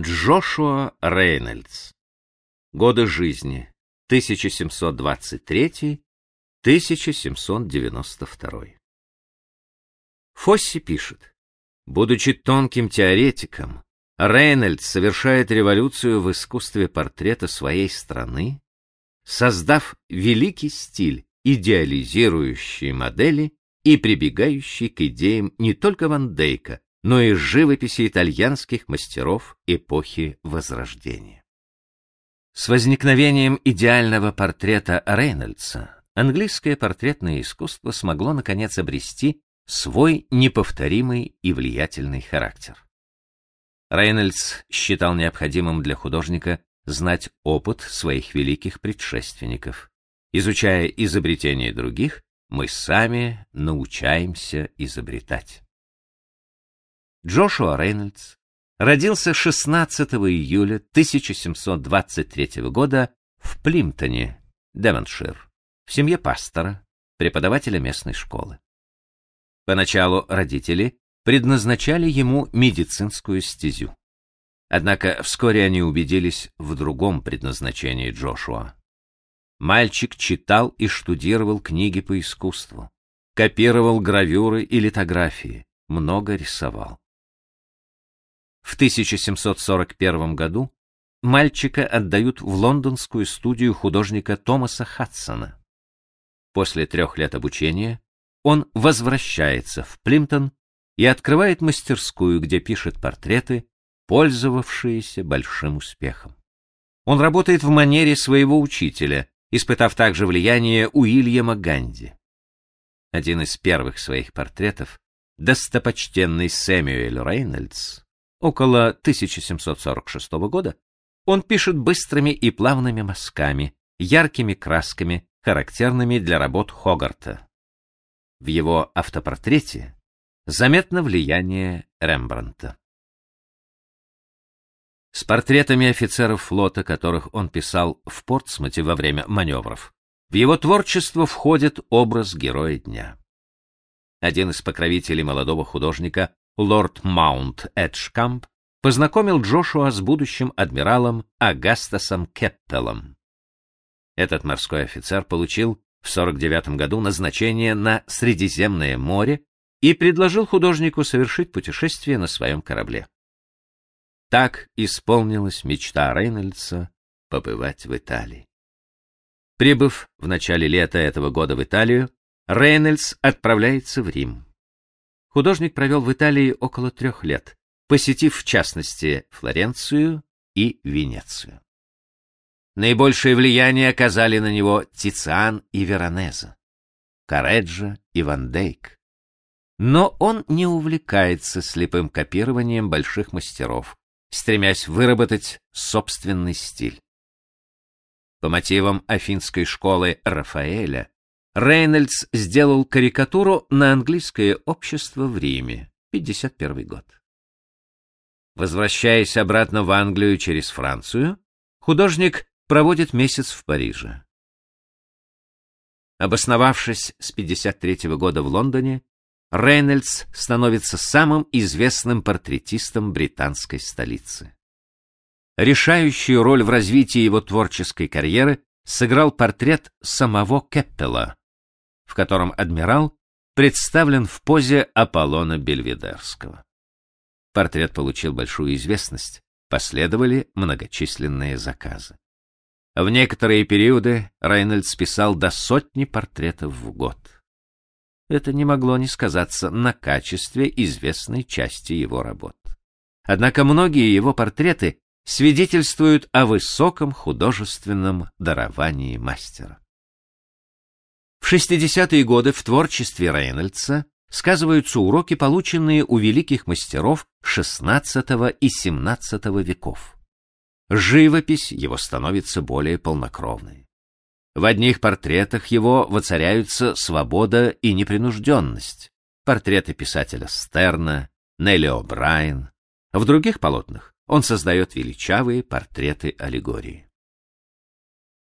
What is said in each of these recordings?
Джошуа Рейнольдс. Годы жизни 1723-1792. Фосси пишет: Будучи тонким теоретиком, Рейнольдс совершает революцию в искусстве портрета своей страны, создав великий стиль, идеализирующий модели и прибегающий к идеям не только Ван Дейка, но и живописи итальянских мастеров эпохи Возрождения. С возникновением идеального портрета Рейнольдса английское портретное искусство смогло наконец обрести свой неповторимый и влиятельный характер. Рейнольдс считал необходимым для художника знать опыт своих великих предшественников. Изучая изобретения других, мы сами научаемся изобретать. Джошуа Рейнольдс родился 16 июля 1723 года в Плимтоне, Девоншир, в семье пастора, преподавателя местной школы. Поначалу родители предназначали ему медицинскую стезю. Однако вскоре они убедились в другом предназначении Джошуа. Мальчик читал и штудировал книги по искусству, копировал гравюры и литографии, много рисовал. В 1741 году мальчика отдают в лондонскую студию художника Томаса Хадсона. После трех лет обучения он возвращается в Плимтон и открывает мастерскую, где пишет портреты, пользовавшиеся большим успехом. Он работает в манере своего учителя, испытав также влияние Уильяма Ганди. Один из первых своих портретов, достопочтенный Сэмюэль Рейнольдс, Около 1746 года он пишет быстрыми и плавными мазками, яркими красками, характерными для работ Хогарта. В его автопортрете заметно влияние Рембрандта. С портретами офицеров флота, которых он писал в Портсмуте во время маневров, в его творчество входит образ героя дня. Один из покровителей молодого художника лорд Маунт Эджкамп познакомил Джошуа с будущим адмиралом Агастасом Кеттелом. Этот морской офицер получил в 49 году назначение на Средиземное море и предложил художнику совершить путешествие на своем корабле. Так исполнилась мечта Рейнольдса побывать в Италии. Прибыв в начале лета этого года в Италию, Рейнольдс отправляется в Рим. Художник провел в Италии около трех лет, посетив в частности Флоренцию и Венецию. Наибольшее влияние оказали на него Тициан и Веронезе, Кареджо и Ван Дейк. Но он не увлекается слепым копированием больших мастеров, стремясь выработать собственный стиль. По мотивам афинской школы Рафаэля Рейнольдс сделал карикатуру на английское общество в Риме, 51 год. Возвращаясь обратно в Англию через Францию, художник проводит месяц в Париже. Обосновавшись с 53 года в Лондоне, Рейнольдс становится самым известным портретистом британской столицы. Решающую роль в развитии его творческой карьеры сыграл портрет самого Кеппела, в котором адмирал представлен в позе Аполлона Бельведерского. Портрет получил большую известность, последовали многочисленные заказы. В некоторые периоды Рейнольдс писал до сотни портретов в год. Это не могло не сказаться на качестве известной части его работ. Однако многие его портреты свидетельствуют о высоком художественном даровании мастера. В 60-е годы в творчестве Рейнольдса сказываются уроки, полученные у великих мастеров XVI и XVII веков. Живопись его становится более полнокровной. В одних портретах его воцаряются свобода и непринужденность. Портреты писателя Стерна, Нелли О'Брайен. В других полотнах он создает величавые портреты аллегории.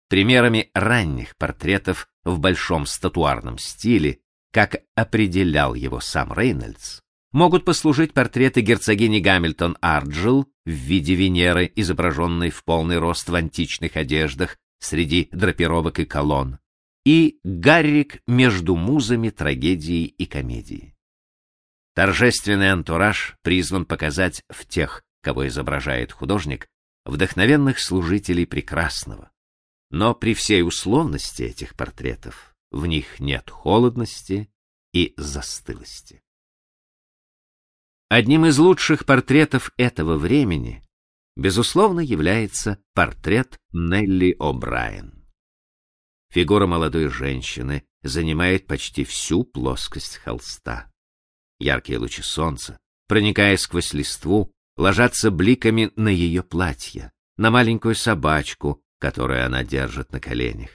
Примерами ранних портретов в большом статуарном стиле, как определял его сам Рейнольдс, могут послужить портреты герцогини Гамильтон Арджил в виде Венеры, изображенной в полный рост в античных одеждах среди драпировок и колонн, и Гаррик между музами трагедии и комедии. Торжественный антураж призван показать в тех, кого изображает художник, вдохновенных служителей прекрасного. Но при всей условности этих портретов в них нет холодности и застылости. Одним из лучших портретов этого времени, безусловно, является портрет Нелли О'Брайен. Фигура молодой женщины занимает почти всю плоскость холста. Яркие лучи солнца, проникая сквозь листву, ложатся бликами на ее платье, на маленькую собачку, которую она держит на коленях.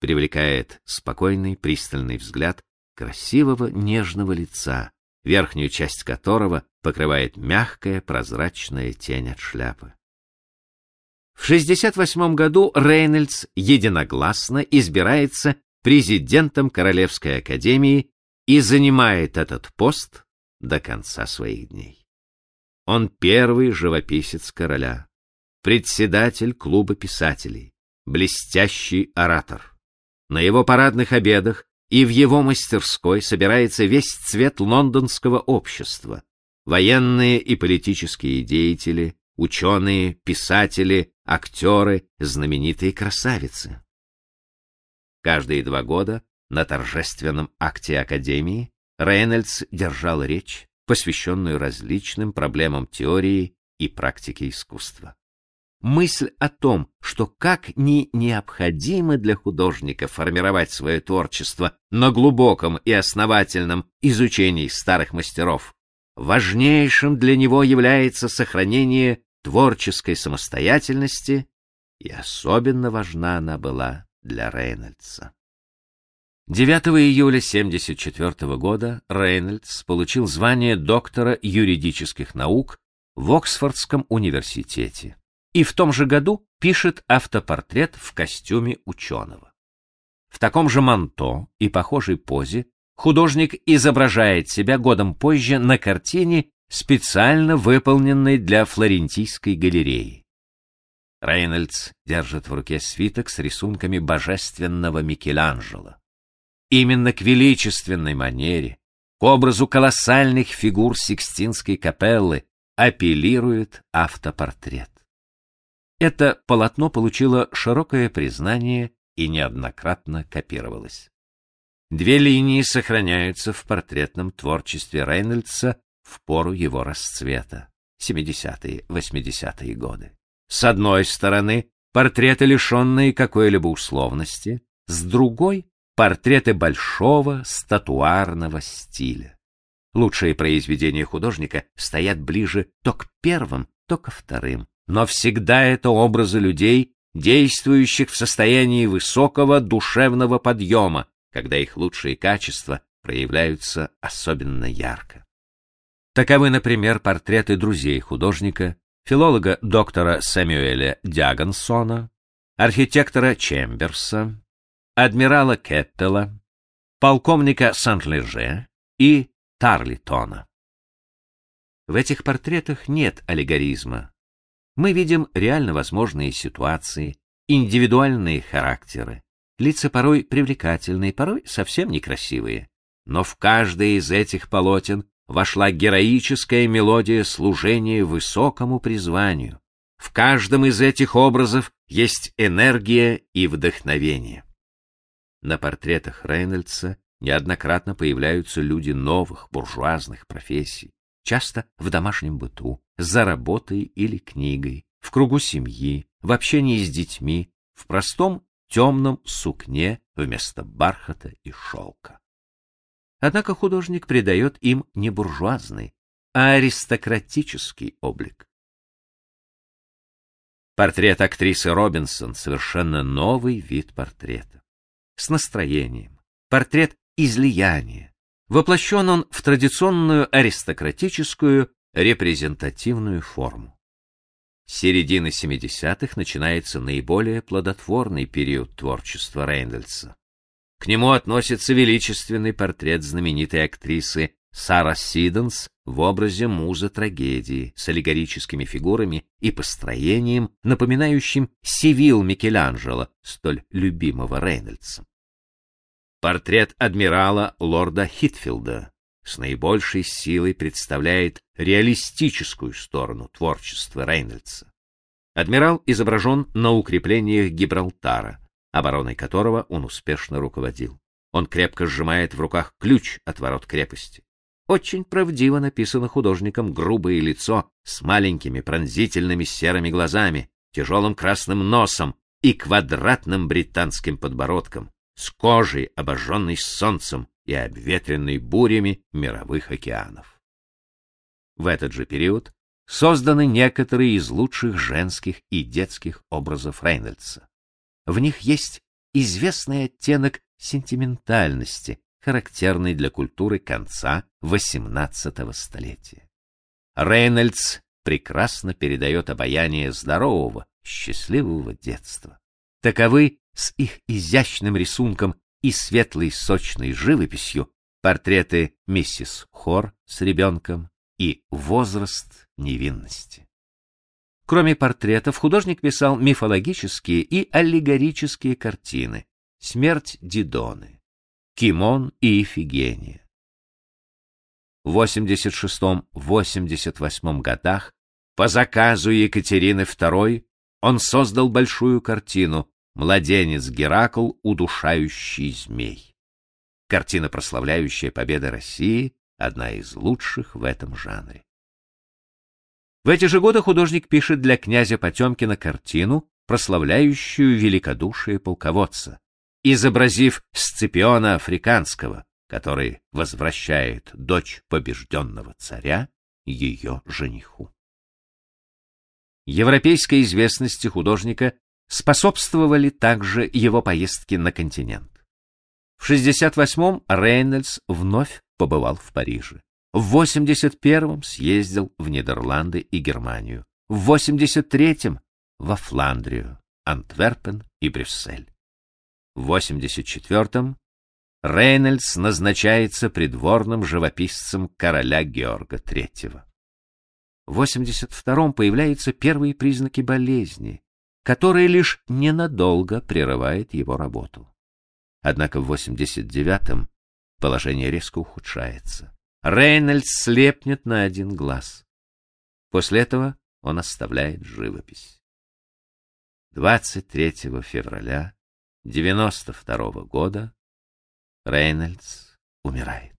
Привлекает спокойный, пристальный взгляд красивого, нежного лица, верхнюю часть которого покрывает мягкая прозрачная тень от шляпы. В 68 году Рейнольдс единогласно избирается президентом Королевской академии и занимает этот пост до конца своих дней. Он первый живописец короля, председатель клуба писателей, блестящий оратор. На его парадных обедах и в его мастерской собирается весь цвет лондонского общества. Военные и политические деятели, ученые, писатели, актеры, знаменитые красавицы. Каждые два года на торжественном акте Академии Рейнольдс держал речь, посвященную различным проблемам теории и практики искусства мысль о том, что как ни необходимо для художника формировать свое творчество на глубоком и основательном изучении старых мастеров, важнейшим для него является сохранение творческой самостоятельности, и особенно важна она была для Рейнольдса. 9 июля 1974 года Рейнольдс получил звание доктора юридических наук в Оксфордском университете и в том же году пишет автопортрет в костюме ученого. В таком же манто и похожей позе художник изображает себя годом позже на картине, специально выполненной для Флорентийской галереи. Рейнольдс держит в руке свиток с рисунками божественного Микеланджело. Именно к величественной манере, к образу колоссальных фигур Сикстинской капеллы апеллирует автопортрет. Это полотно получило широкое признание и неоднократно копировалось. Две линии сохраняются в портретном творчестве Рейнольдса в пору его расцвета 70-80-е годы. С одной стороны, портреты, лишенные какой-либо условности, с другой — портреты большого статуарного стиля. Лучшие произведения художника стоят ближе то к первым, то ко вторым, но всегда это образы людей, действующих в состоянии высокого душевного подъема, когда их лучшие качества проявляются особенно ярко. Таковы, например, портреты друзей художника, филолога доктора Сэмюэля Дягансона, архитектора Чемберса, адмирала Кеттела, полковника Сан-Леже и Тарлитона. В этих портретах нет аллегоризма, мы видим реально возможные ситуации, индивидуальные характеры. Лица порой привлекательные, порой совсем некрасивые. Но в каждое из этих полотен вошла героическая мелодия служения высокому призванию. В каждом из этих образов есть энергия и вдохновение. На портретах Рейнольдса неоднократно появляются люди новых буржуазных профессий часто в домашнем быту, за работой или книгой, в кругу семьи, в общении с детьми, в простом темном сукне вместо бархата и шелка. Однако художник придает им не буржуазный, а аристократический облик. Портрет актрисы Робинсон совершенно новый вид портрета. С настроением. Портрет излияния, Воплощен он в традиционную аристократическую репрезентативную форму. С середины 70-х начинается наиболее плодотворный период творчества Рейндельса. К нему относится величественный портрет знаменитой актрисы Сара Сиденс в образе музы трагедии с аллегорическими фигурами и построением, напоминающим Сивил Микеланджело, столь любимого Рейнольдсом. Портрет адмирала лорда Хитфилда с наибольшей силой представляет реалистическую сторону творчества Рейнольдса. Адмирал изображен на укреплениях Гибралтара, обороной которого он успешно руководил. Он крепко сжимает в руках ключ от ворот крепости. Очень правдиво написано художником грубое лицо с маленькими пронзительными серыми глазами, тяжелым красным носом и квадратным британским подбородком, с кожей, обожженной солнцем и обветренной бурями мировых океанов. В этот же период созданы некоторые из лучших женских и детских образов Рейнольдса. В них есть известный оттенок сентиментальности, характерный для культуры конца XVIII столетия. Рейнольдс прекрасно передает обаяние здорового, счастливого детства. Таковы с их изящным рисунком и светлой сочной живописью портреты миссис Хор с ребенком и возраст невинности. Кроме портретов, художник писал мифологические и аллегорические картины «Смерть Дидоны», Кимон и Ифигения. В 86-88 годах по заказу Екатерины II он создал большую картину «Младенец Геракл, удушающий змей». Картина, прославляющая победы России, одна из лучших в этом жанре. В эти же годы художник пишет для князя Потемкина картину, прославляющую великодушие полководца, изобразив Сципиона Африканского, который возвращает дочь побежденного царя ее жениху. Европейской известности художника способствовали также его поездки на континент. В 68-м Рейнольдс вновь побывал в Париже. В 81-м съездил в Нидерланды и Германию. В 83-м во Фландрию, Антверпен и Брюссель. В 84-м Рейнольдс назначается придворным живописцем короля Георга III. В 82-м появляются первые признаки болезни, которые лишь ненадолго прерывает его работу. Однако в 89-м положение резко ухудшается. Рейнольдс слепнет на один глаз. После этого он оставляет живопись. 23 февраля 92 -го года Рейнольдс умирает.